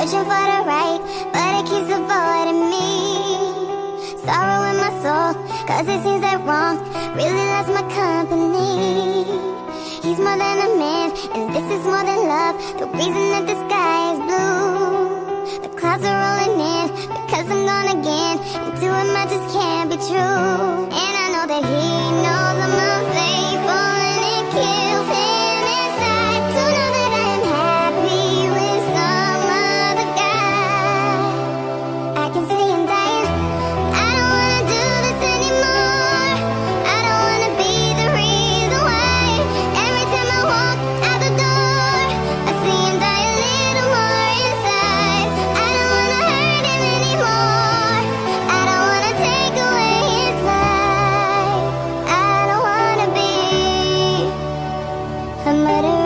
searching for the right, but it keeps avoiding me. Sorrow in my soul, cause it seems that wrong really loves my company. He's more than a man, and this is more than love, the reason that the sky is blue. The clouds are rolling in, because I'm gone again, and to him I just can't be true. better